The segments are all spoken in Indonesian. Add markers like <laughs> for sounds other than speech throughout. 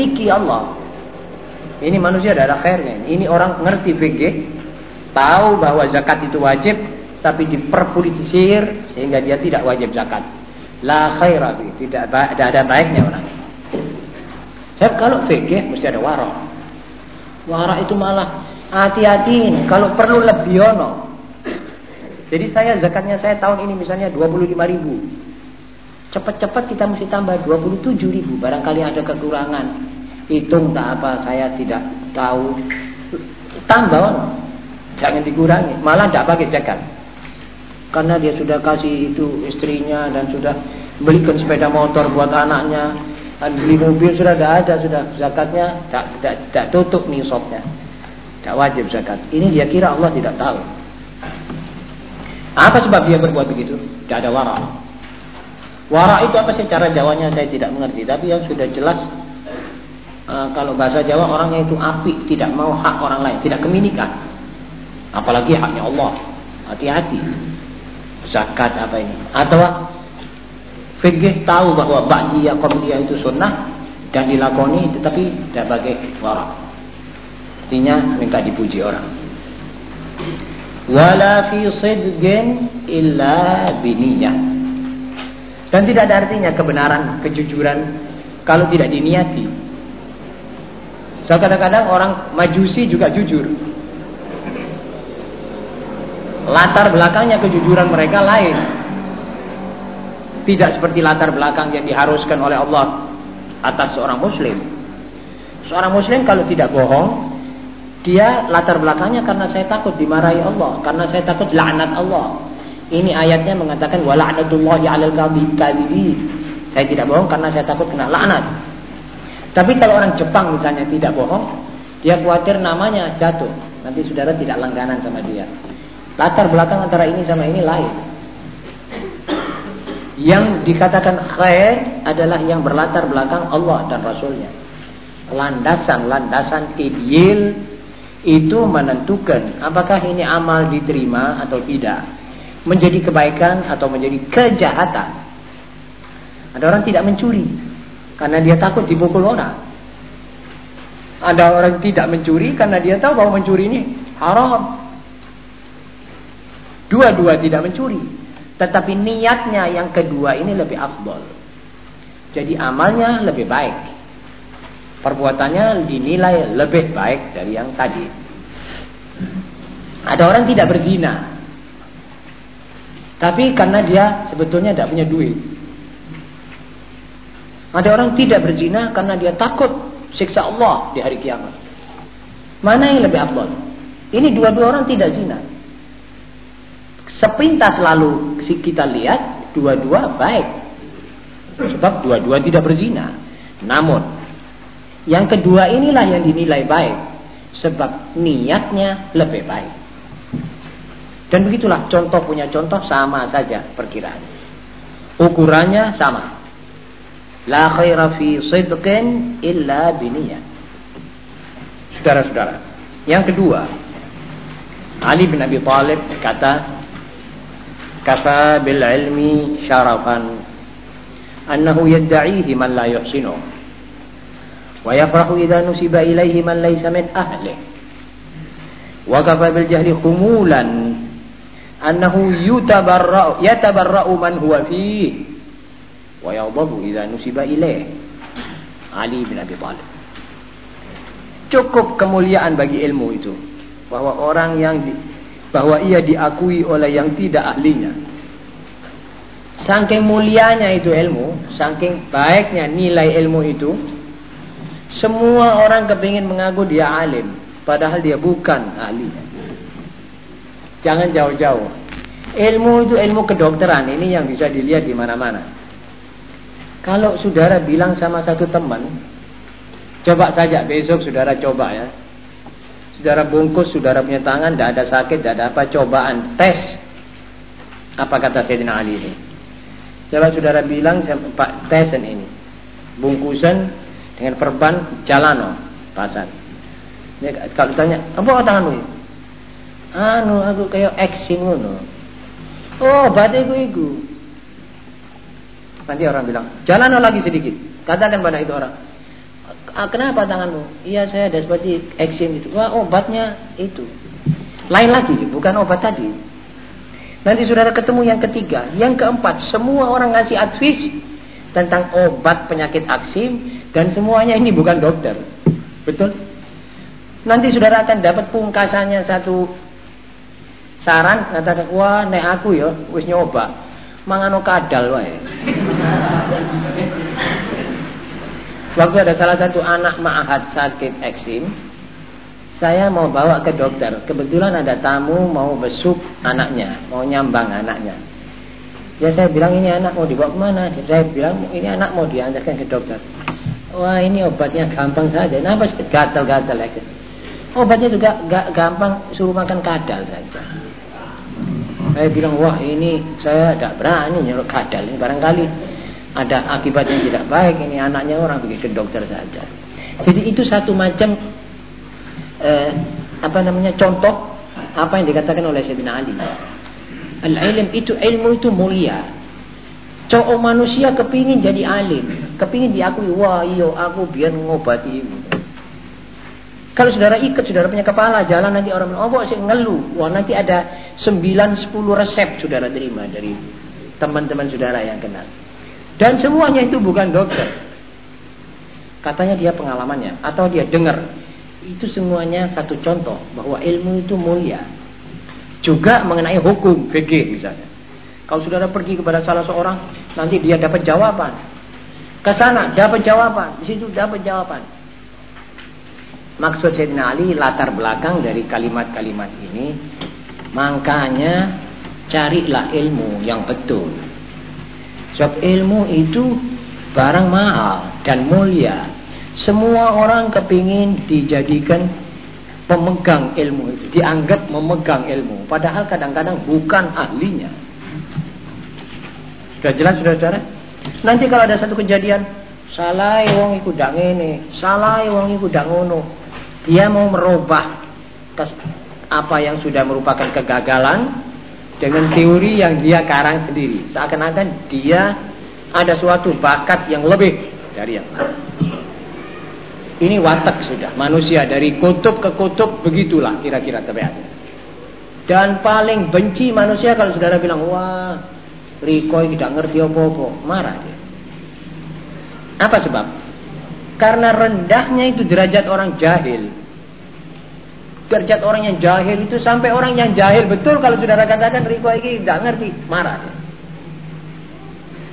mengkritiki Allah. Ini manusia ada khairnya. Ini orang ngerti fikih, tahu bahwa zakat itu wajib, tapi diperpolitisir sehingga dia tidak wajib zakat. La khaira tidak tidak ada baiknya orang. Sebab kalau fikih mesti ada warok. Warok itu malah hati-hati kalau perlu lebih ono. Jadi saya zakatnya saya tahun ini misalnya 25 ribu. Cepat-cepat kita mesti tambah 27 ribu. Barangkali ada kekurangan. Hitung tak apa, saya tidak tahu. Tambah, jangan dikurangi. Malah tidak pakai zakat. Karena dia sudah kasih itu istrinya dan sudah belikan sepeda motor buat anaknya. Dan beli mobil sudah ada, sudah zakatnya tidak tutup nih sopnya. Tidak wajib zakat. Ini dia kira Allah tidak tahu. Apa sebab dia berbuat begitu? Tidak ada warah. Wara itu apa sih cara Jawanya saya tidak mengerti, tapi yang sudah jelas uh, kalau bahasa Jawa orangnya itu api, tidak mau hak orang lain, tidak keminikan. Apalagi haknya Allah. Hati-hati. Zakat apa ini? Atau fikih tahu bahwa ba'diyah qabliyah itu sunnah dan dilakoni tetapi tidak pakai wara. Artinya minta dipuji orang. Wala fi sidqin illa biniyah dan tidak ada artinya kebenaran, kejujuran kalau tidak diniati. So kadang-kadang orang majusi juga jujur. Latar belakangnya kejujuran mereka lain. Tidak seperti latar belakang yang diharuskan oleh Allah atas seorang muslim. Seorang muslim kalau tidak bohong, dia latar belakangnya karena saya takut dimarahi Allah, karena saya takut laknat Allah. Ini ayatnya mengatakan wala'natullahi 'alal kadhibin. Saya tidak bohong karena saya takut kena laknat. Tapi kalau orang Jepang misalnya tidak bohong, dia khawatir namanya jatuh. Nanti saudara tidak langganan sama dia. Latar belakang antara ini sama ini lain. Yang dikatakan khair adalah yang berlatar belakang Allah dan Rasulnya. Landasan-landasan ideal itu menentukan apakah ini amal diterima atau tidak menjadi kebaikan atau menjadi kejahatan. Ada orang tidak mencuri karena dia takut dipukul orang. Ada orang tidak mencuri karena dia tahu bahwa mencuri ini haram. Dua-dua tidak mencuri. Tetapi niatnya yang kedua ini lebih afdol. Jadi amalnya lebih baik. Perbuatannya dinilai lebih baik dari yang tadi. Ada orang tidak berzina tapi karena dia sebetulnya tidak punya duit. Ada orang tidak berzina karena dia takut siksa Allah di hari kiamat. Mana yang lebih abdul? Ini dua-dua orang tidak zina. Sepintas lalu kita lihat dua-dua baik. Sebab dua-dua tidak berzina. Namun yang kedua inilah yang dinilai baik sebab niatnya lebih baik. Dan begitulah contoh punya contoh sama saja perkiraan. Ukurannya sama. La khaira fi sidqin illa biniyah. Saudara-saudara. Yang kedua, Ali bin Abi Thalib kata, "Kafa bil ilmi syarafan annahu yad'ihi man la yuhsinu wa yafrahu idza nusiba ilayhi man laysa min ahlihi." Wa kafa bil jahli khumulan annahu yutabarra'u yatabarra'u man huwa fi wa yadhabu idza nusiba ilaih Ali bin Abi Thalib cukup kemuliaan bagi ilmu itu. Bahwa orang yang di, bahwa ia diakui oleh yang tidak ahlinya. Saking mulianya itu ilmu saking baiknya nilai ilmu itu semua orang kepingin mengaku dia alim padahal dia bukan ahlinya Jangan jauh-jauh. Ilmu itu ilmu kedokteran ini yang bisa dilihat di mana-mana. Kalau saudara bilang sama satu teman, coba saja besok saudara coba ya. Saudara bungkus, saudara punya tangan, tidak ada sakit, tidak ada apa, cobaan, tes. Apa kata Sayyidina Ali ini? Coba saudara bilang, Pak, tesen ini. Bungkusan dengan perban jalano, pasar. kalau ditanya, apa tanganmu? anu aku kayak eksim ngono. Oh, berarti iku iku. Nanti orang bilang, jalan lagi sedikit. Katakan pada itu orang, ah, kenapa tanganmu? Iya saya ada seperti eksim itu. Wah obatnya itu. Lain lagi, bukan obat tadi. Nanti saudara ketemu yang ketiga, yang keempat, semua orang ngasih advice tentang obat penyakit aksim dan semuanya ini bukan dokter. Betul? Nanti saudara akan dapat pungkasannya satu saran katakan wah nek aku ya wis nyoba mangano kadal wae. Waktu ada salah satu anak ma'ahad sakit eksim, saya mau bawa ke dokter. Kebetulan ada tamu mau besuk anaknya, mau nyambang anaknya. Ya saya bilang ini anak mau dibawa ke mana? Saya bilang ini anak mau diantarkan ke dokter. Wah ini obatnya gampang saja. Kenapa gatal-gatal aja? Obatnya juga gak gampang, suruh makan kadal saja. Saya bilang, wah ini saya tidak berani nyuruh kadal. Ini barangkali ada akibatnya tidak baik. Ini anaknya orang ke dokter saja. Jadi itu satu macam eh, apa namanya contoh apa yang dikatakan oleh Sayyidina Ali. Al-ilm itu ilmu itu mulia. Cowok manusia kepingin jadi alim, kepingin diakui, wah iyo aku biar ngobati kalau saudara ikut, saudara punya kepala, jalan nanti orang bilang, oh sih ngeluh. Wah nanti ada 9-10 resep saudara terima dari teman-teman saudara yang kenal. Dan semuanya itu bukan dokter. Katanya dia pengalamannya, atau dia dengar. Itu semuanya satu contoh bahwa ilmu itu mulia. Juga mengenai hukum fikih misalnya. Kalau saudara pergi kepada salah seorang, nanti dia dapat jawaban. Ke sana dapat jawaban, di situ dapat jawaban. Maksud Sayyidina Ali latar belakang dari kalimat-kalimat ini makanya carilah ilmu yang betul. Sebab ilmu itu barang mahal dan mulia. Semua orang kepingin dijadikan pemegang ilmu itu, dianggap memegang ilmu. Padahal kadang-kadang bukan ahlinya. Sudah jelas sudah saudara? Nanti kalau ada satu kejadian, salah wong iku dak ngene, salah wong iku dak ngono. Dia mau merubah apa yang sudah merupakan kegagalan dengan teori yang dia karang sendiri. Seakan-akan dia ada suatu bakat yang lebih dari yang lain. Ini watak sudah manusia dari kutub ke kutub begitulah kira-kira tabiatnya. Dan paling benci manusia kalau saudara bilang wah Riko tidak ngerti apa-apa, marah dia. Apa sebab? Karena rendahnya itu derajat orang jahil. Derajat orang yang jahil itu sampai orang yang jahil betul kalau saudara katakan Riko ini tidak ngerti, marah.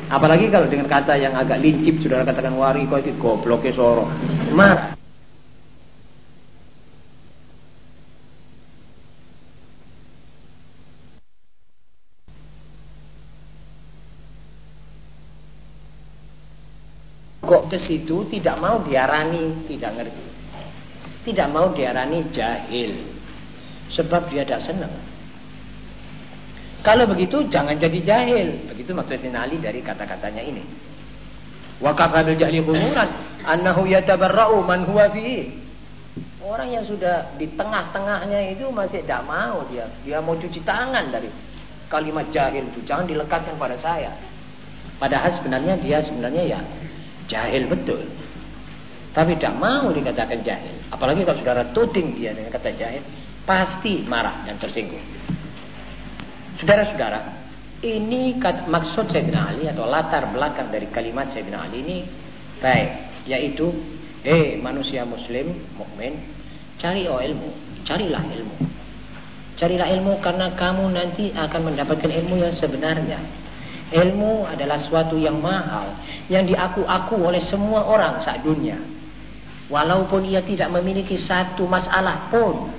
Apalagi kalau dengan kata yang agak lincip saudara katakan wah Riko ini goblok soro. Marah. Ke situ tidak mau diarani tidak ngerti. Tidak mau diarani jahil. Sebab dia tidak senang. Kalau begitu jangan jadi jahil. Begitu maksudnya Ali dari kata-katanya ini. Wa kafabil jahli khumuran annahu yatabarra'u man huwa fihi. Orang yang sudah di tengah-tengahnya itu masih tidak mau dia. Dia mau cuci tangan dari kalimat jahil itu. Jangan dilekatkan pada saya. Padahal sebenarnya dia sebenarnya ya Jahil betul. Tapi tidak mau dikatakan jahil. Apalagi kalau saudara tuding dia dengan kata jahil. Pasti marah dan tersinggung. Saudara-saudara. Ini maksud Sayyidina Ali atau latar belakang dari kalimat Sayyidina Ali ini. Baik. Yaitu. Eh manusia muslim, mukmin, Cari oh ilmu. Carilah ilmu. Carilah ilmu karena kamu nanti akan mendapatkan ilmu yang sebenarnya. Ilmu adalah suatu yang mahal yang diaku-aku oleh semua orang saat dunia. Walaupun ia tidak memiliki satu masalah pun.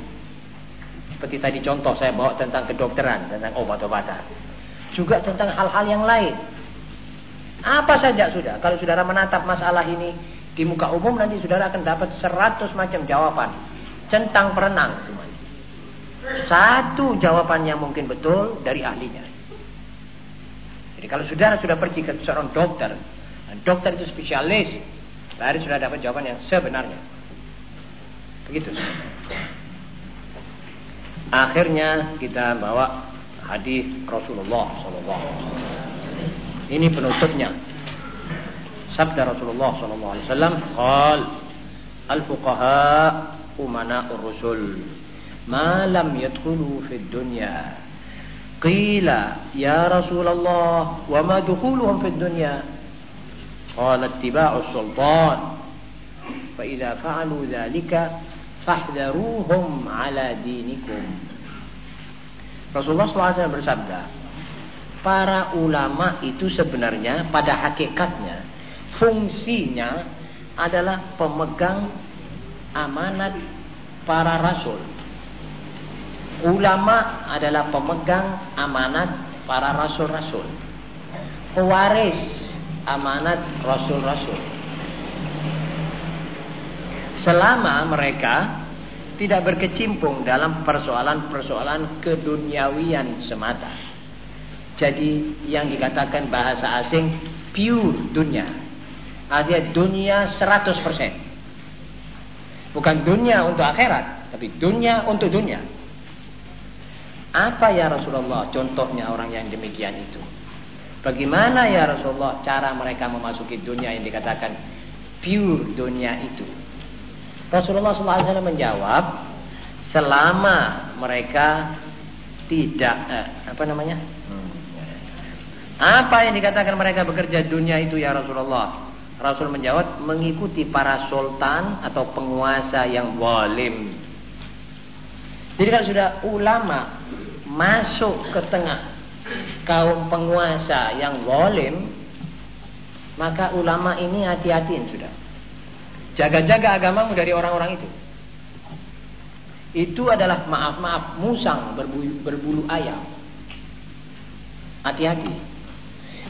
Seperti tadi contoh saya bawa tentang kedokteran, tentang obat-obatan. Juga tentang hal-hal yang lain. Apa saja sudah. Kalau saudara menatap masalah ini di muka umum nanti saudara akan dapat seratus macam jawaban. Centang perenang semuanya. Satu jawaban yang mungkin betul dari ahlinya. Jadi kalau saudara sudah pergi ke seorang dokter, dokter itu spesialis, baru sudah dapat jawaban yang sebenarnya. Begitu. Akhirnya kita bawa hadis Rasulullah Sallallahu Ini penutupnya. Sabda Rasulullah Sallallahu Alaihi Wasallam, "Qal al-fuqaha umana rusul ma lam yadkhulu dunya qila ya rasulullah wa ma dukhuluhum fi dunya? Qala ittiba'u sultan. Fa idza fa'alu dhalika fahdharuhum ala dinikum. Rasulullah SAW bersabda para ulama itu sebenarnya pada hakikatnya fungsinya adalah pemegang amanat para rasul. Ulama adalah pemegang amanat para rasul-rasul. Pewaris amanat rasul-rasul. Selama mereka tidak berkecimpung dalam persoalan-persoalan keduniawian semata. Jadi yang dikatakan bahasa asing pure dunia. Artinya dunia 100%. Bukan dunia untuk akhirat, tapi dunia untuk dunia. Apa ya Rasulullah contohnya orang yang demikian itu? Bagaimana ya Rasulullah cara mereka memasuki dunia yang dikatakan pure dunia itu? Rasulullah SAW menjawab, selama mereka tidak eh, apa namanya? Apa yang dikatakan mereka bekerja dunia itu ya Rasulullah? Rasul menjawab mengikuti para sultan atau penguasa yang walim. Jadi kalau sudah ulama masuk ke tengah kaum penguasa yang walim, maka ulama ini hati-hatiin sudah. Jaga-jaga agamamu dari orang-orang itu. Itu adalah maaf-maaf musang berbulu, berbulu ayam. Hati-hati.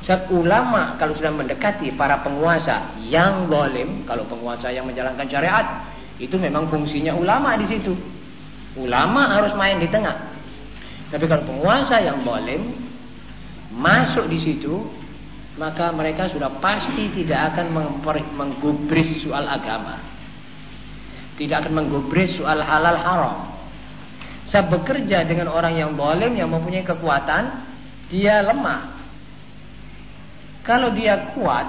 Sebab ulama kalau sudah mendekati para penguasa yang zalim, kalau penguasa yang menjalankan syariat, itu memang fungsinya ulama di situ. Ulama harus main di tengah. Tapi kalau penguasa yang zalim masuk di situ, maka mereka sudah pasti tidak akan menggubris soal agama. Tidak akan menggubris soal halal haram. Saya bekerja dengan orang yang zalim yang mempunyai kekuatan, dia lemah. Kalau dia kuat,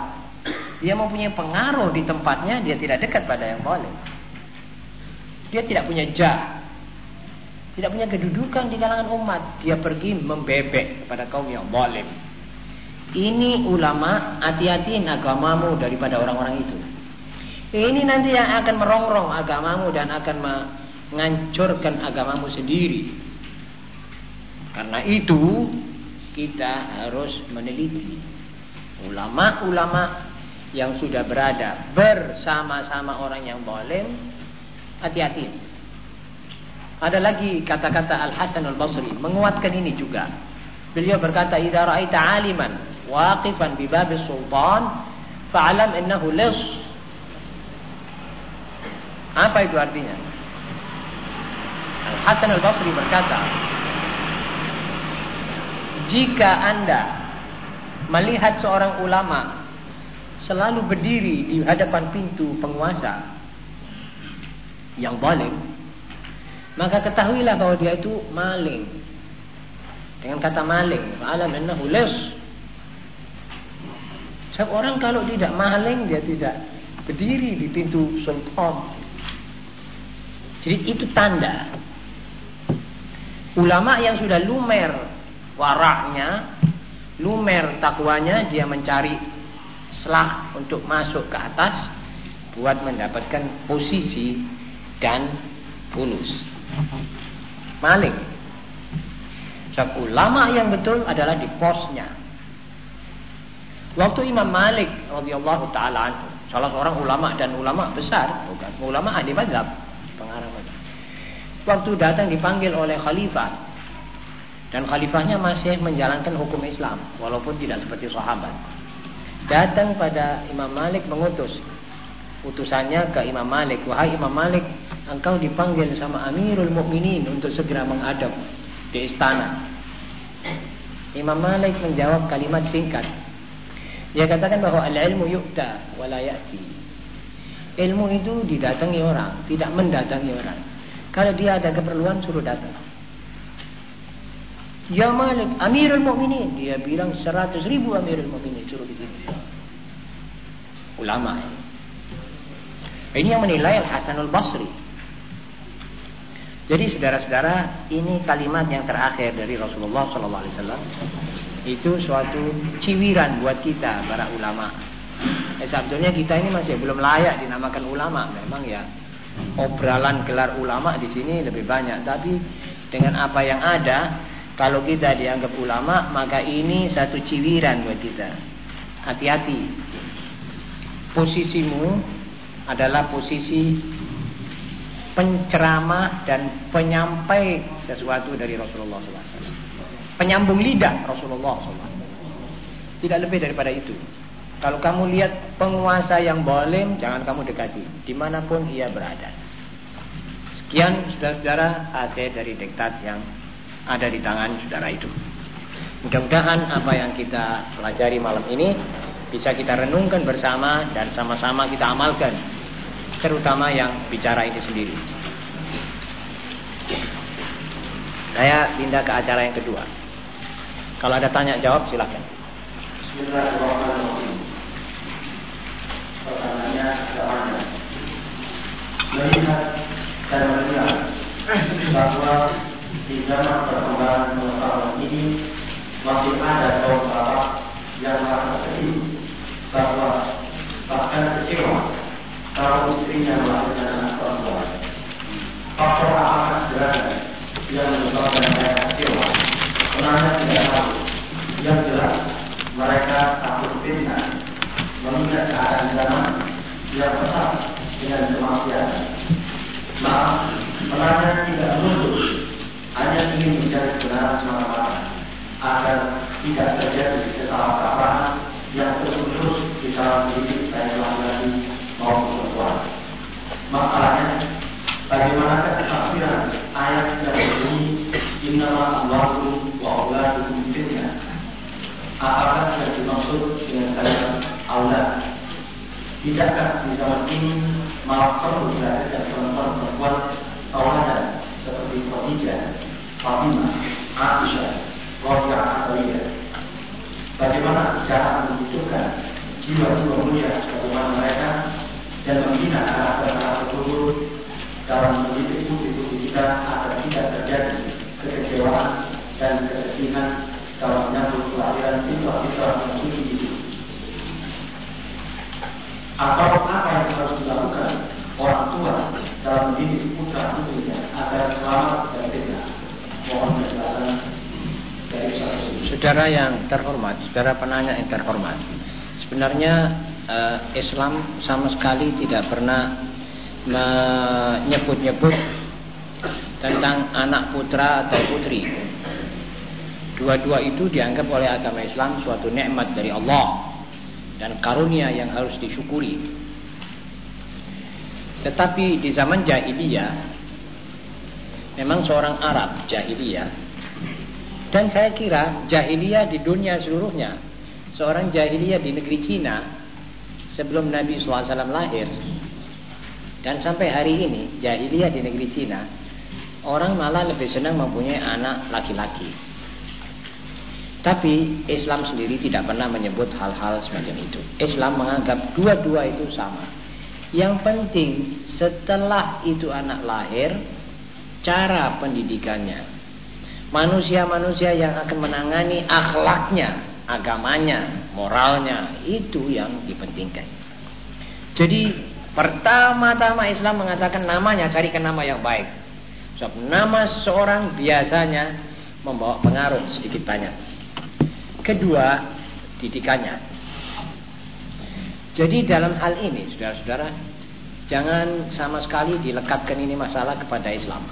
dia mempunyai pengaruh di tempatnya, dia tidak dekat pada yang boleh. Dia tidak punya jah. Tidak punya kedudukan di kalangan umat. Dia pergi membebek kepada kaum yang boleh. Ini ulama hati-hatiin agamamu daripada orang-orang itu. Ini nanti yang akan merongrong agamamu dan akan menghancurkan agamamu sendiri. Karena itu kita harus meneliti ulama-ulama yang sudah berada bersama-sama orang yang boleh hati-hati. Ada lagi kata-kata Al Hasan Al Basri menguatkan ini juga. Beliau berkata, "Idza ra'aita 'aliman waqifan bi babi sultan, fa'lam innahu lis." Apa itu artinya? Al Hasan Al Basri berkata, "Jika Anda melihat seorang ulama selalu berdiri di hadapan pintu penguasa yang zalim, maka ketahuilah bahwa dia itu maling. Dengan kata maling, alam innahu lis. Sebab orang kalau tidak maling dia tidak berdiri di pintu sultan. Jadi itu tanda ulama yang sudah lumer waraknya lumer takwanya dia mencari selah untuk masuk ke atas buat mendapatkan posisi dan bonus. Maling. Sebab ulama yang betul adalah di posnya. Waktu Imam Malik radhiyallahu taala anhu, salah seorang ulama dan ulama besar, bukan ulama ahli mazhab, pengarang mazhab. Waktu datang dipanggil oleh khalifah dan khalifahnya masih menjalankan hukum Islam walaupun tidak seperti sahabat. Datang pada Imam Malik mengutus utusannya ke Imam Malik, "Wahai Imam Malik, engkau dipanggil sama Amirul Mukminin untuk segera menghadap di istana." Imam Malik menjawab kalimat singkat. Dia katakan bahwa al-ilmu yu'ta wa la ya'ti. Ilmu itu didatangi orang, tidak mendatangi orang. Kalau dia ada keperluan suruh datang. Ya Malik, Amirul Mukminin. Dia bilang seratus ribu Amirul Mukminin suruh di sini. Ulama ini. Ini yang menilai Al Hasanul Basri. Jadi saudara-saudara, ini kalimat yang terakhir dari Rasulullah SAW. Itu suatu ciwiran buat kita para ulama. Eh, sebetulnya kita ini masih belum layak dinamakan ulama. Memang ya obrolan gelar ulama di sini lebih banyak. Tapi dengan apa yang ada, kalau kita dianggap ulama, maka ini satu ciwiran buat kita. Hati-hati. Posisimu adalah posisi penceramah dan penyampai sesuatu dari Rasulullah SAW. Penyambung lidah Rasulullah SAW. Tidak lebih daripada itu. Kalau kamu lihat penguasa yang boleh, jangan kamu dekati. Di mana pun ia berada. Sekian saudara-saudara hasil dari diktat yang ada di tangan saudara itu. Mudah-mudahan apa yang kita pelajari malam ini bisa kita renungkan bersama dan sama-sama kita amalkan terutama yang bicara itu sendiri. Saya pindah ke acara yang kedua. Kalau ada tanya jawab silakan. Bismillahirrahmanirrahim. Pertanyaannya Melihat dan melihat bahwa di zaman perkembangan pengetahuan ini masih ada kaum bapak yang merasa sedih bahwa bahkan kecewa kalau istrinya melahirkan anak perempuan. Faktor apa sederhana yang menyebabkan saya kecewa? Sebenarnya tidak tahu. Yang jelas, mereka takut fitnah, mengingat keadaan zaman yang besar dengan kemaksiatan. Maaf, sebenarnya tidak menuntut, hanya ingin mencari kebenaran semata-mata agar tidak terjadi kesalahpahaman yang terus-menerus di dalam diri saya laki-laki maupun perempuan. Masalahnya, bagaimana ketafsiran ayat yang berbunyi Innama Allahu wa auladukum fitnah. Apakah yang dimaksud dengan kalimat aulad? Tidakkah di zaman ini malah perlu dilahirkan perempuan-perempuan tauladan seperti Khadijah, Fatimah, Aisyah, Rabi'ah Atawiyah? Bagaimana cara menunjukkan jiwa-jiwa mulia sebagaimana mereka dan membina anak-anak tersebut dalam mendidik putri-putri kita agar tidak terjadi kekecewaan dan kesedihan dalam menyambut kelahiran fitrah-fitrah yang suci itu. Atau apa yang harus dilakukan orang tua dalam mendidik putra putrinya agar selamat dan fitnah. Mohon penjelasan Saudara yang terhormat, saudara penanya yang terhormat. Sebenarnya uh, Islam sama sekali tidak pernah menyebut-nyebut tentang anak putra atau putri. Dua-dua itu dianggap oleh agama Islam suatu nikmat dari Allah dan karunia yang harus disyukuri. Tetapi di zaman jahiliyah memang seorang Arab jahiliyah dan saya kira jahiliyah di dunia seluruhnya seorang jahiliyah di negeri Cina sebelum Nabi SAW lahir. Dan sampai hari ini jahiliyah di negeri Cina orang malah lebih senang mempunyai anak laki-laki. Tapi Islam sendiri tidak pernah menyebut hal-hal semacam itu. Islam menganggap dua-dua itu sama. Yang penting setelah itu anak lahir cara pendidikannya. Manusia-manusia yang akan menangani akhlaknya agamanya, moralnya, itu yang dipentingkan. Jadi pertama-tama Islam mengatakan namanya carikan nama yang baik. Sebab nama seseorang biasanya membawa pengaruh sedikit banyak. Kedua, didikannya. Jadi dalam hal ini, saudara-saudara, jangan sama sekali dilekatkan ini masalah kepada Islam.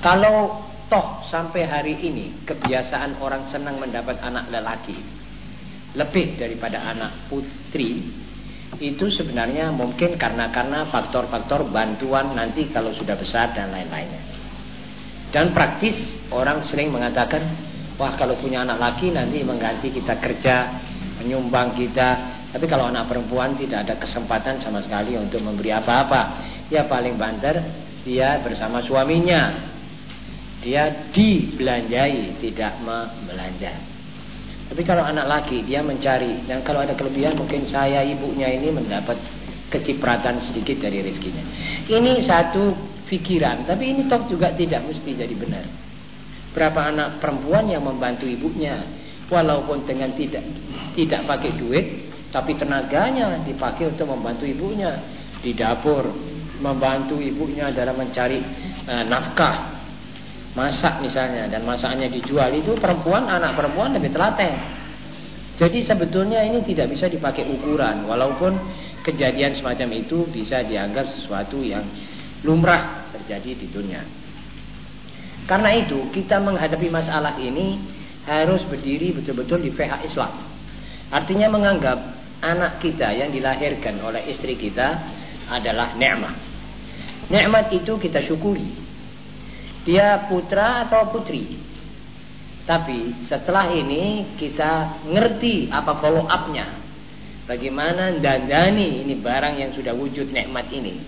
Kalau toh sampai hari ini kebiasaan orang senang mendapat anak lelaki lebih daripada anak putri itu sebenarnya mungkin karena karena faktor-faktor bantuan nanti kalau sudah besar dan lain-lainnya. Dan praktis orang sering mengatakan, wah kalau punya anak laki nanti mengganti kita kerja, menyumbang kita. Tapi kalau anak perempuan tidak ada kesempatan sama sekali untuk memberi apa-apa. Ya paling banter dia bersama suaminya dia dibelanjai tidak membelanja tapi kalau anak laki dia mencari dan kalau ada kelebihan mungkin saya ibunya ini mendapat kecipratan sedikit dari rezekinya. Ini satu pikiran, tapi ini toh juga tidak mesti jadi benar. Berapa anak perempuan yang membantu ibunya, walaupun dengan tidak tidak pakai duit, tapi tenaganya dipakai untuk membantu ibunya di dapur, membantu ibunya dalam mencari uh, nafkah, masak misalnya, dan masakannya dijual itu perempuan, anak perempuan lebih telaten. Jadi sebetulnya ini tidak bisa dipakai ukuran, walaupun kejadian semacam itu bisa dianggap sesuatu yang lumrah terjadi di dunia. Karena itu kita menghadapi masalah ini harus berdiri betul-betul di PH Islam. Artinya menganggap anak kita yang dilahirkan oleh istri kita adalah nikmat. Nikmat itu kita syukuri. Dia putra atau putri. Tapi setelah ini kita ngerti apa follow up-nya. Bagaimana dandani ini barang yang sudah wujud nikmat ini.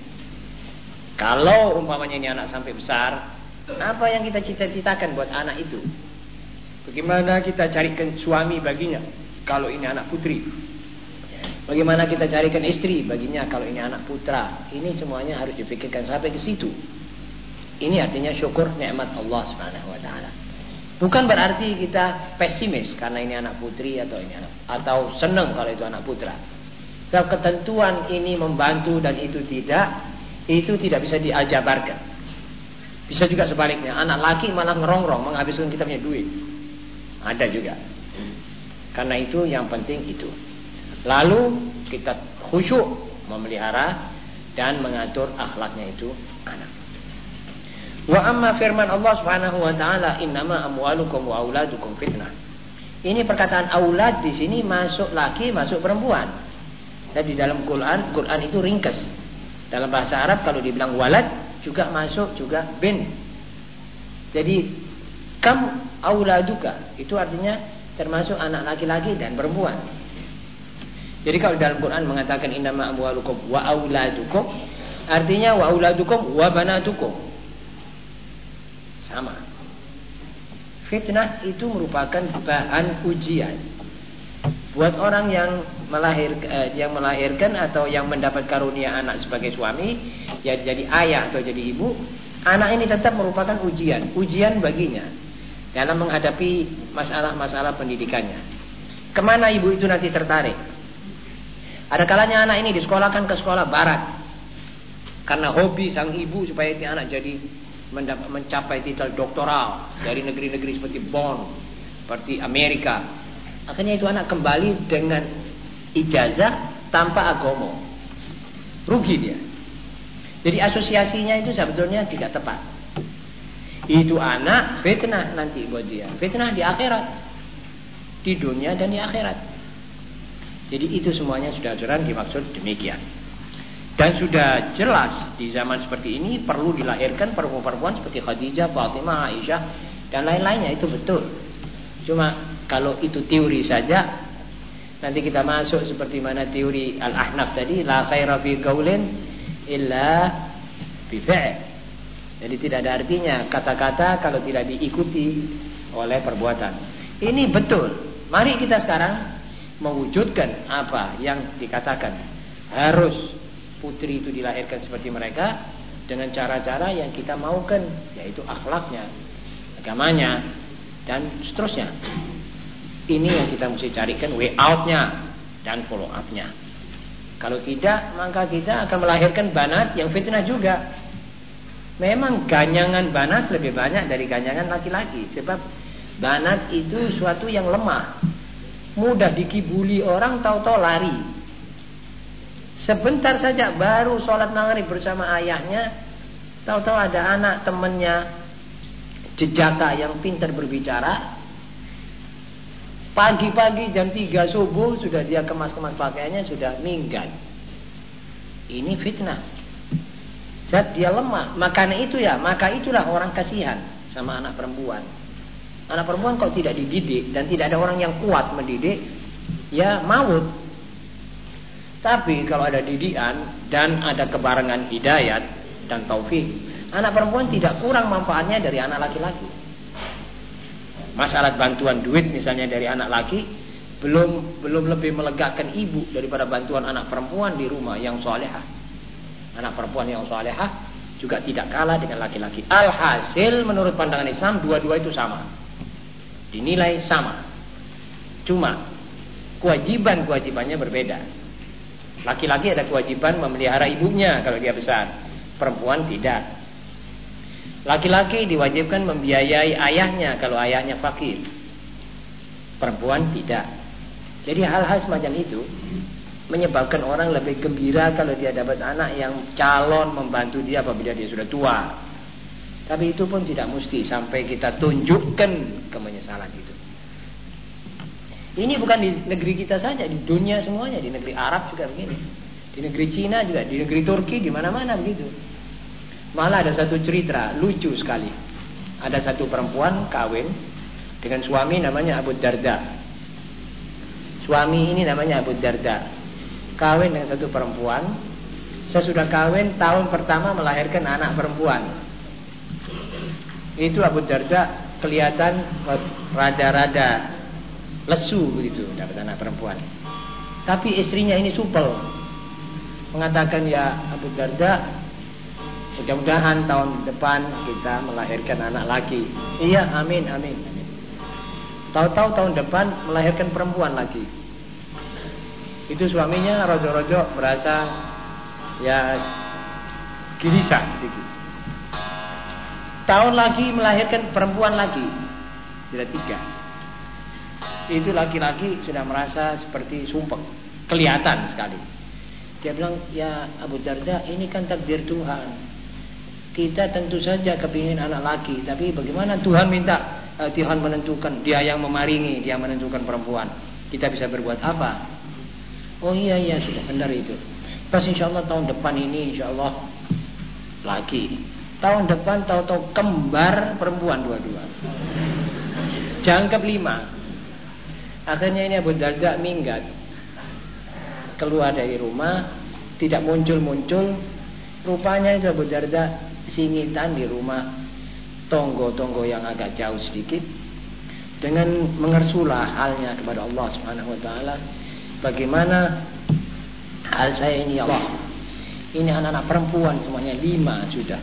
Kalau umpamanya ini anak sampai besar, apa yang kita cita-citakan buat anak itu? Bagaimana kita carikan suami baginya kalau ini anak putri? Bagaimana kita carikan istri baginya kalau ini anak putra? Ini semuanya harus dipikirkan sampai ke situ. Ini artinya syukur nikmat Allah Subhanahu wa taala. Bukan berarti kita pesimis karena ini anak putri atau ini anak atau senang kalau itu anak putra. Sebab ketentuan ini membantu dan itu tidak, itu tidak bisa diajabarkan. Bisa juga sebaliknya, anak laki malah ngerongrong menghabiskan kita punya duit. Ada juga. Karena itu yang penting itu. Lalu kita khusyuk memelihara dan mengatur akhlaknya itu anak. Wa amma firman Allah Subhanahu wa taala innama amwalukum wa auladukum fitnah. Ini perkataan aulad di sini masuk laki, masuk perempuan. Dan di dalam Quran, Quran itu ringkas. Dalam bahasa Arab kalau dibilang walad juga masuk juga bin. Jadi kam auladuka itu artinya termasuk anak laki-laki dan perempuan. Jadi kalau dalam Quran mengatakan innama amwalukum wa auladukum artinya wa auladukum wa banatukum. Sama. Fitnah itu merupakan bahan ujian. Buat orang yang melahir eh, yang melahirkan atau yang mendapat karunia anak sebagai suami ya jadi ayah atau jadi ibu anak ini tetap merupakan ujian. Ujian baginya dalam menghadapi masalah-masalah pendidikannya. Ke mana ibu itu nanti tertarik? Ada kalanya anak ini disekolahkan ke sekolah barat. Karena hobi sang ibu supaya anak jadi mencapai titel doktoral dari negeri-negeri seperti Bonn seperti Amerika Akhirnya itu anak kembali dengan ijazah tanpa agomo. Rugi dia. Jadi asosiasinya itu sebetulnya tidak tepat. Itu anak fitnah nanti buat dia. Fitnah di akhirat. Di dunia dan di akhirat. Jadi itu semuanya sudah jelas dimaksud demikian. Dan sudah jelas di zaman seperti ini perlu dilahirkan perempuan-perempuan seperti Khadijah, Fatimah, Aisyah dan lain-lainnya itu betul. Cuma kalau itu teori saja nanti kita masuk seperti mana teori Al-Ahnaf tadi la khaira fi qaulin illa bi Jadi tidak ada artinya kata-kata kalau tidak diikuti oleh perbuatan. Ini betul. Mari kita sekarang mewujudkan apa yang dikatakan. Harus putri itu dilahirkan seperti mereka dengan cara-cara yang kita maukan yaitu akhlaknya, agamanya dan seterusnya. Ini yang kita mesti carikan way outnya dan follow upnya. Kalau tidak, maka kita akan melahirkan banat yang fitnah juga. Memang ganyangan banat lebih banyak dari ganyangan laki-laki. Sebab banat itu suatu yang lemah. Mudah dikibuli orang, tahu-tahu lari. Sebentar saja baru sholat maghrib bersama ayahnya, tahu-tahu ada anak temannya jejaka yang pintar berbicara, Pagi-pagi jam 3 subuh sudah dia kemas-kemas pakaiannya sudah minggat. Ini fitnah. Zat dia lemah. Makanya itu ya, maka itulah orang kasihan sama anak perempuan. Anak perempuan kalau tidak dididik dan tidak ada orang yang kuat mendidik, ya maut. Tapi kalau ada didikan dan ada kebarengan hidayat dan taufik, anak perempuan tidak kurang manfaatnya dari anak laki-laki masalah bantuan duit misalnya dari anak laki belum belum lebih melegakan ibu daripada bantuan anak perempuan di rumah yang solehah. Anak perempuan yang solehah juga tidak kalah dengan laki-laki. Alhasil menurut pandangan Islam dua-dua itu sama. Dinilai sama. Cuma kewajiban-kewajibannya berbeda. Laki-laki ada kewajiban memelihara ibunya kalau dia besar. Perempuan tidak. Laki-laki diwajibkan membiayai ayahnya kalau ayahnya fakir. Perempuan tidak. Jadi hal-hal semacam itu menyebabkan orang lebih gembira kalau dia dapat anak yang calon membantu dia apabila dia sudah tua. Tapi itu pun tidak mesti sampai kita tunjukkan kemenyesalan itu. Ini bukan di negeri kita saja, di dunia semuanya, di negeri Arab juga begini. Di negeri Cina juga, di negeri Turki, di mana-mana begitu. Malah ada satu cerita lucu sekali. Ada satu perempuan kawin dengan suami namanya Abu Darda. Suami ini namanya Abu Darda. Kawin dengan satu perempuan. Sesudah kawin tahun pertama melahirkan anak perempuan. Itu Abu Darda kelihatan rada-rada lesu begitu dapat anak perempuan. Tapi istrinya ini supel. Mengatakan ya Abu Darda mudah-mudahan tahun depan kita melahirkan anak laki. Iya, amin, amin. Tahu-tahu tahun depan melahirkan perempuan lagi. Itu suaminya rojo-rojo merasa ya gelisah sedikit. Tahun lagi melahirkan perempuan lagi. Sudah tiga. Itu laki-laki sudah merasa seperti sumpah. Kelihatan sekali. Dia bilang, ya Abu Darda ini kan takdir Tuhan. Kita tentu saja kepingin anak laki. Tapi bagaimana Tuhan minta uh, Tuhan menentukan, dia yang memaringi, dia menentukan perempuan. Kita bisa berbuat apa? Oh iya iya sudah benar itu. Pas insya Allah tahun depan ini insya Allah lagi. Tahun depan tahu-tahu kembar perempuan dua-dua. Jangkep lima. Akhirnya ini Abu Darda minggat. Keluar dari rumah. Tidak muncul-muncul. Rupanya itu Abu Darda singitan di rumah tonggo-tonggo yang agak jauh sedikit dengan mengersulah halnya kepada Allah Subhanahu wa taala bagaimana hal saya ini ya Allah ini anak-anak perempuan semuanya lima sudah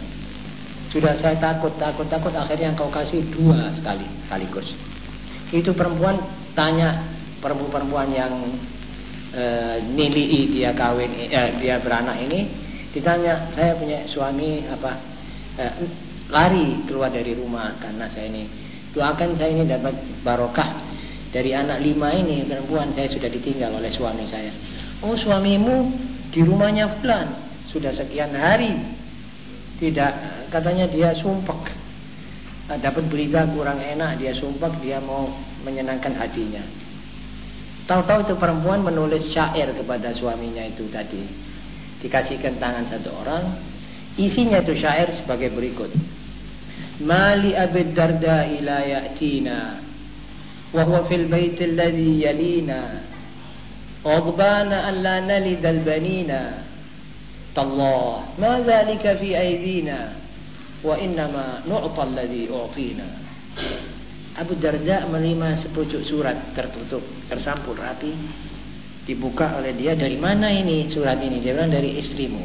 sudah saya takut takut takut akhirnya kau kasih dua sekali sekaligus itu perempuan tanya perempuan-perempuan yang e, nilii dia kawin eh, dia beranak ini ditanya saya punya suami apa? E, lari keluar dari rumah karena saya ini. Doakan saya ini dapat barokah dari anak lima ini perempuan saya sudah ditinggal oleh suami saya. Oh suamimu di rumahnya pelan sudah sekian hari tidak katanya dia sumpah ah, dapat berita kurang enak dia sumpah dia mau menyenangkan hatinya tahu-tahu itu perempuan menulis syair kepada suaminya itu tadi dikasihkan tangan satu orang isinya itu syair sebagai berikut ما لأبي الدرداء لا يأتينا وهو في البيت الذي يلينا غضبان أن لا نلد البنين تالله ما ذلك في أيدينا wa innama nu'ta alladhi u'tina. Abu Darda menerima sepucuk surat tertutup tersampul rapi. Dibuka oleh dia dari mana ini surat ini? Dia bilang dari istrimu.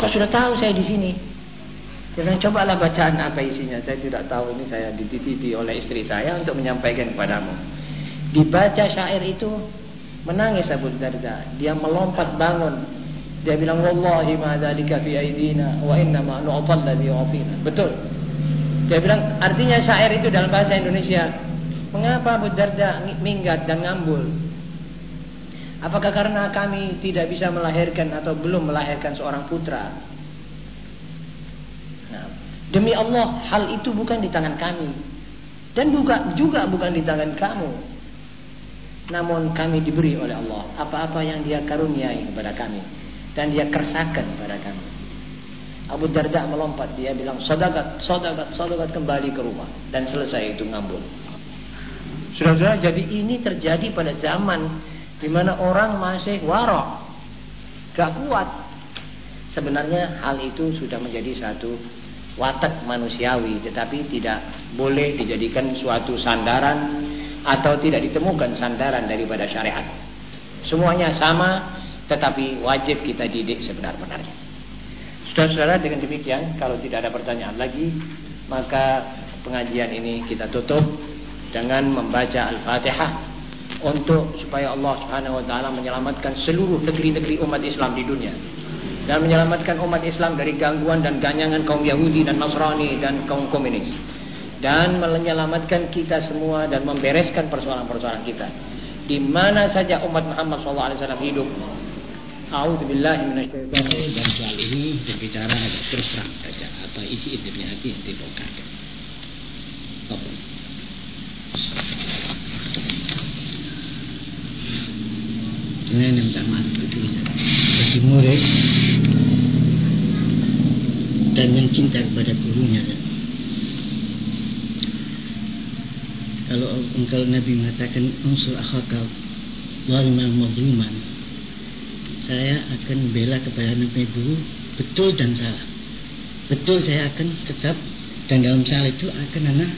Kok sudah tahu saya di sini? Dia bilang cobalah bacaan apa isinya? Saya tidak tahu. Ini saya dititipi oleh istri saya untuk menyampaikan kepadamu. Dibaca syair itu menangis Abu Darda. Dia melompat bangun. Dia bilang, Wallahi ma dhalika fi aidina wa inna ma nu'tal ladhi Betul. Dia bilang, artinya syair itu dalam bahasa Indonesia. Mengapa Abu Darda minggat dan ngambul? Apakah karena kami tidak bisa melahirkan atau belum melahirkan seorang putra? Demi Allah, hal itu bukan di tangan kami. Dan juga, juga bukan di tangan kamu. Namun kami diberi oleh Allah apa-apa yang dia karuniai kepada kami. Dan dia kersakan kepada kami. Abu Darda melompat, dia bilang, sodagat, sodagat, sodagat kembali ke rumah. Dan selesai itu ngambul. Sudah-sudah, jadi ini terjadi pada zaman di mana orang masih warok. Gak kuat. Sebenarnya hal itu sudah menjadi satu watak manusiawi tetapi tidak boleh dijadikan suatu sandaran atau tidak ditemukan sandaran daripada syariat. Semuanya sama, tetapi wajib kita didik sebenar-benarnya. Saudara-saudara, dengan demikian, kalau tidak ada pertanyaan lagi, maka pengajian ini kita tutup dengan membaca Al-Fatihah untuk supaya Allah Subhanahu wa taala menyelamatkan seluruh negeri-negeri umat Islam di dunia dan menyelamatkan umat Islam dari gangguan dan ganyangan kaum Yahudi dan Nasrani dan kaum komunis dan menyelamatkan kita semua dan membereskan persoalan-persoalan kita di mana saja umat Muhammad SAW hidup A'udzubillahi minasyaitonir dan soal ini berbicara agak terus terang saja. Atau isi intinya hati yang dibongkar. Dengan yang minta maaf bagi bagi murid dan yang cinta kepada gurunya. kalau engkau Nabi mengatakan unsur akhaka waliman mazluman saya akan bela kepada Nabi betul dan salah. Betul saya akan tetap dan dalam salah itu akan anak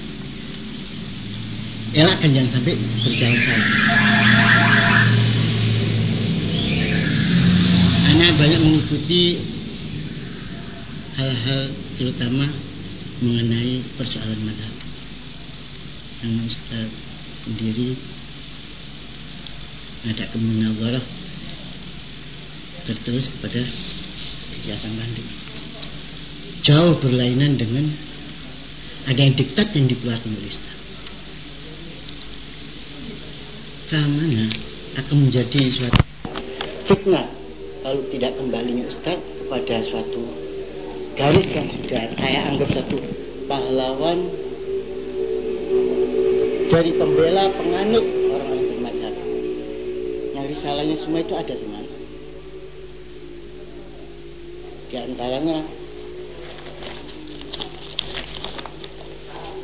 elakkan jangan sampai berjalan salah. Anak banyak mengikuti hal-hal terutama mengenai persoalan madhab. Karena Ustaz sendiri ada kemunawarah berterus kepada Yayasan Bandung jauh berlainan dengan ada yang diktat yang dikeluarkan oleh Ustaz. Mana akan menjadi suatu fitnah kalau tidak kembalinya Ustaz kepada suatu garis yang sudah saya anggap satu pahlawan dari pembela penganut orang-orang bermadhab. Yang risalahnya semua itu ada di di antaranya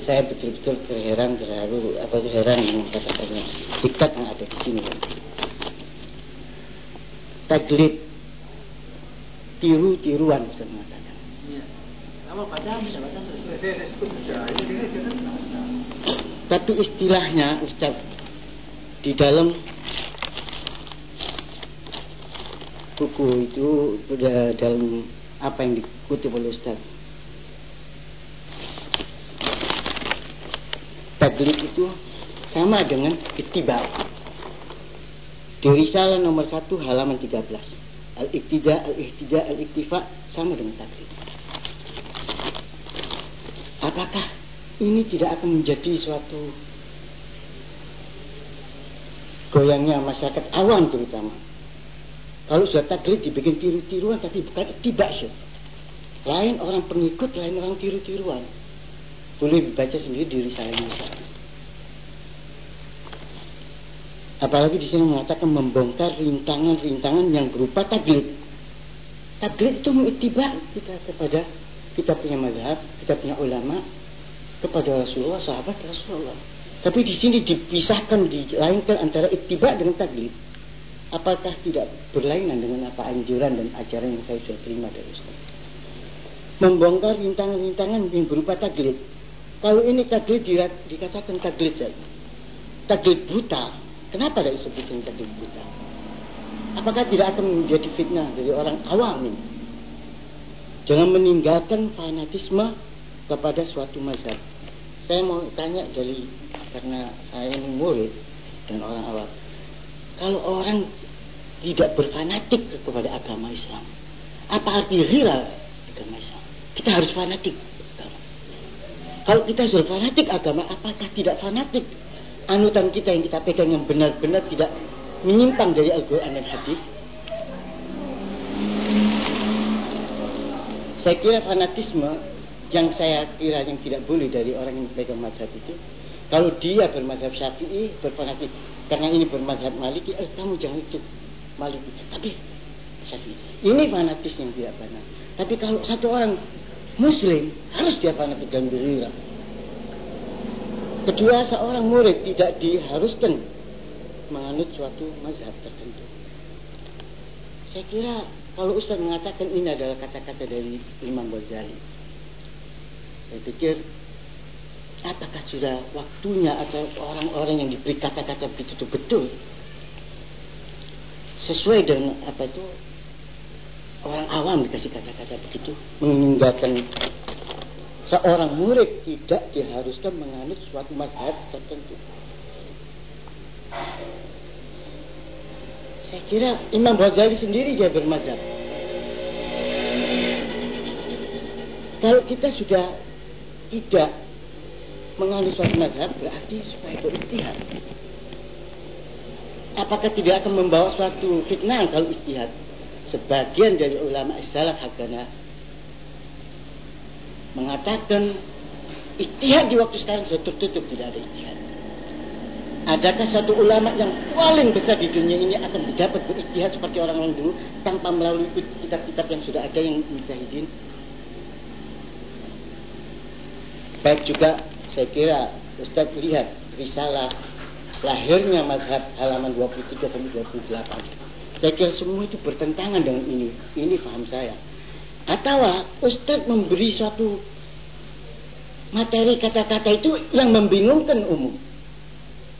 saya betul-betul terheran terharu apa itu heran dengan kata-katanya diktat yang ada di sini. Taglid tiru-tiruan bisa mengatakan. <laughs> Ya. baca tapi istilahnya Ustaz di dalam buku itu dalam apa yang dikutip oleh Ustaz? Tadlid itu sama dengan ittiba di risalah nomor 1 halaman 13 al-iktida al-ihtida al-iktifa sama dengan tadlid apakah ini tidak akan menjadi suatu goyangnya masyarakat awam terutama. Kalau sudah taklid dibikin tiru-tiruan tapi bukan tidak sih. Lain orang pengikut, lain orang tiru-tiruan. Boleh dibaca sendiri diri saya Apalagi di sini mengatakan membongkar rintangan-rintangan yang berupa taklid. Taklid itu mengitibak kita kepada kita punya mazhab, kita punya ulama, kepada Rasulullah, sahabat Rasulullah. Tapi di sini dipisahkan, dilainkan antara ittiba dengan taklid. Apakah tidak berlainan dengan apa anjuran dan ajaran yang saya sudah terima dari Ustaz? Membongkar rintangan-rintangan yang berupa taklid. Kalau ini taklid dikatakan taklid saja. Taklid buta. Kenapa tidak disebutkan taklid buta? Apakah tidak akan menjadi fitnah dari orang awam ini? Jangan meninggalkan fanatisme kepada suatu mazhab. Saya mau tanya dari karena saya ini murid dan orang awam. Kalau orang tidak berfanatik kepada agama Islam, apa arti rela agama Islam? Kita harus fanatik. Kalau kita sudah fanatik agama, apakah tidak fanatik anutan kita yang kita pegang yang benar-benar tidak menyimpang dari Al-Quran dan Hadis? Saya kira fanatisme yang saya kira yang tidak boleh dari orang yang pegang madhab itu kalau dia bermadhab syafi'i berfanatik karena ini bermadhab maliki eh kamu jangan itu maliki. Tapi ini fanatis yang tidak benar tapi kalau satu orang muslim harus dia fanatik dan berira kedua seorang murid tidak diharuskan menganut suatu mazhab tertentu. Saya kira kalau Ustaz mengatakan ini adalah kata-kata dari Imam Ghazali. Saya pikir apakah sudah waktunya atau orang-orang yang diberi kata-kata begitu betul sesuai dengan apa itu orang awam dikasih kata-kata begitu meninggalkan seorang murid tidak diharuskan menganut suatu mazhab tertentu. Saya kira Imam Ghazali sendiri dia bermazhab. Kalau kita sudah tidak menganut suatu mazhab berarti supaya beristihad. Apakah tidak akan membawa suatu fitnah kalau istihad? Sebagian dari ulama salaf hakana mengatakan istihad di waktu sekarang sudah tertutup tidak ada istihad. Adakah satu ulama yang paling besar di dunia ini akan dapat beristihad seperti orang-orang dulu tanpa melalui kitab-kitab yang sudah ada yang mujahidin? Baik juga saya kira Ustaz lihat risalah lahirnya mazhab halaman 23 sampai 28. Saya kira semua itu bertentangan dengan ini. Ini paham saya. Atau Ustadz memberi suatu materi kata-kata itu yang membingungkan umum.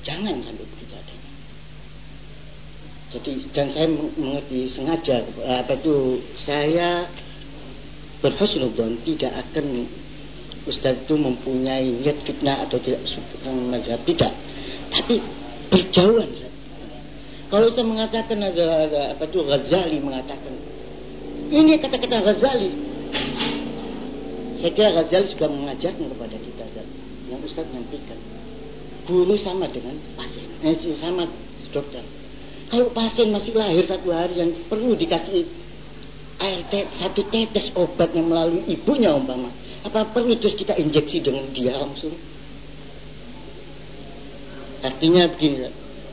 Jangan sampai begitu adanya. Jadi dan saya mengerti sengaja apa itu saya berhusnudzon tidak akan Ustaz itu mempunyai niat fitnah atau tidak mazhab tidak. Tapi berjauhan. Kalau saya mengatakan ada, ada apa itu Ghazali mengatakan ini kata-kata Ghazali. Saya kira Ghazali juga mengajarkan kepada kita dan yang Ustaz nantikan. Guru sama dengan pasien, eh, sama dokter. Kalau pasien masih lahir satu hari yang perlu dikasih air tet, satu tetes obat yang melalui ibunya umpama, apa perlu terus kita injeksi dengan dia langsung? Artinya begini,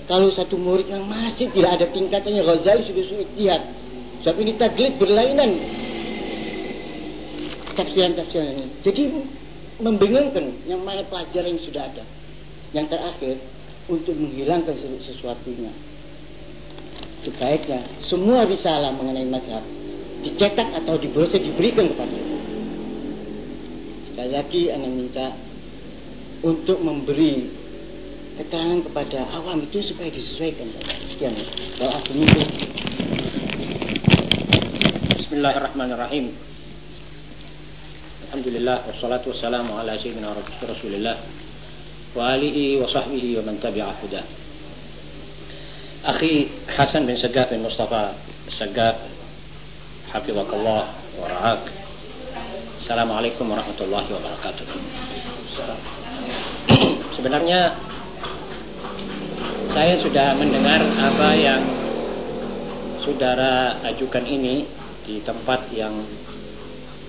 kalau satu murid yang masih tidak ada tingkatannya Ghazali sudah sulit lihat Sebab ini taklid berlainan tafsiran-tafsiran ini. Jadi membingungkan yang mana pelajaran yang sudah ada. Yang terakhir untuk menghilangkan sesuatunya. Sebaiknya semua risalah mengenai madhab dicetak atau dibrosur diberikan kepada kita. Sekali lagi anda minta untuk memberi keterangan kepada awam itu supaya disesuaikan. Sekian. Kalau aku mungkin Bismillahirrahmanirrahim. Alhamdulillah wassalatu wassalamu ala sayyidina Rasulillah wa alihi wa sahbihi wa man tabi'a huda. Akhi Hasan bin Sagaf bin Mustafa Sagaf Hafizakallah wa ra'ak. Assalamualaikum warahmatullahi wabarakatuh. <clears throat> Sebenarnya saya sudah mendengar apa yang saudara ajukan ini di tempat yang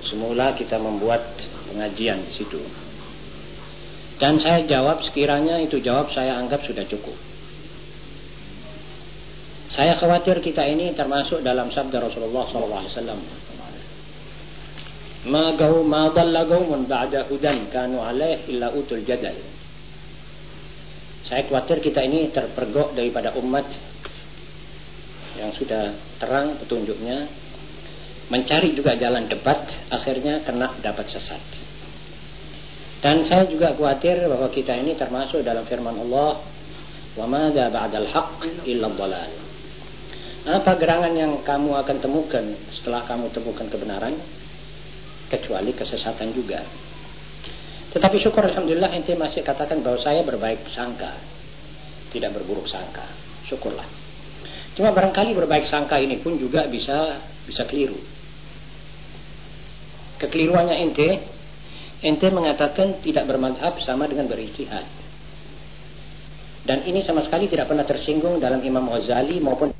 semula kita membuat pengajian di situ. Dan saya jawab sekiranya itu jawab saya anggap sudah cukup. Saya khawatir kita ini termasuk dalam sabda Rasulullah SAW. Ma gau ma dhalla qaumun ba'da hudan kanu alaih illa utul jadal. Saya khawatir kita ini terpergok daripada umat yang sudah terang petunjuknya mencari juga jalan debat akhirnya kena dapat sesat. Dan saya juga khawatir bahwa kita ini termasuk dalam firman Allah wa madza ba'dal haqq illa apa gerangan yang kamu akan temukan setelah kamu temukan kebenaran kecuali kesesatan juga. Tetapi syukur Alhamdulillah ente masih katakan bahwa saya berbaik sangka. Tidak berburuk sangka. Syukurlah. Cuma barangkali berbaik sangka ini pun juga bisa bisa keliru. Kekeliruannya ente, ente mengatakan tidak bermadhab sama dengan berijtihad. Dan ini sama sekali tidak pernah tersinggung dalam Imam Ghazali maupun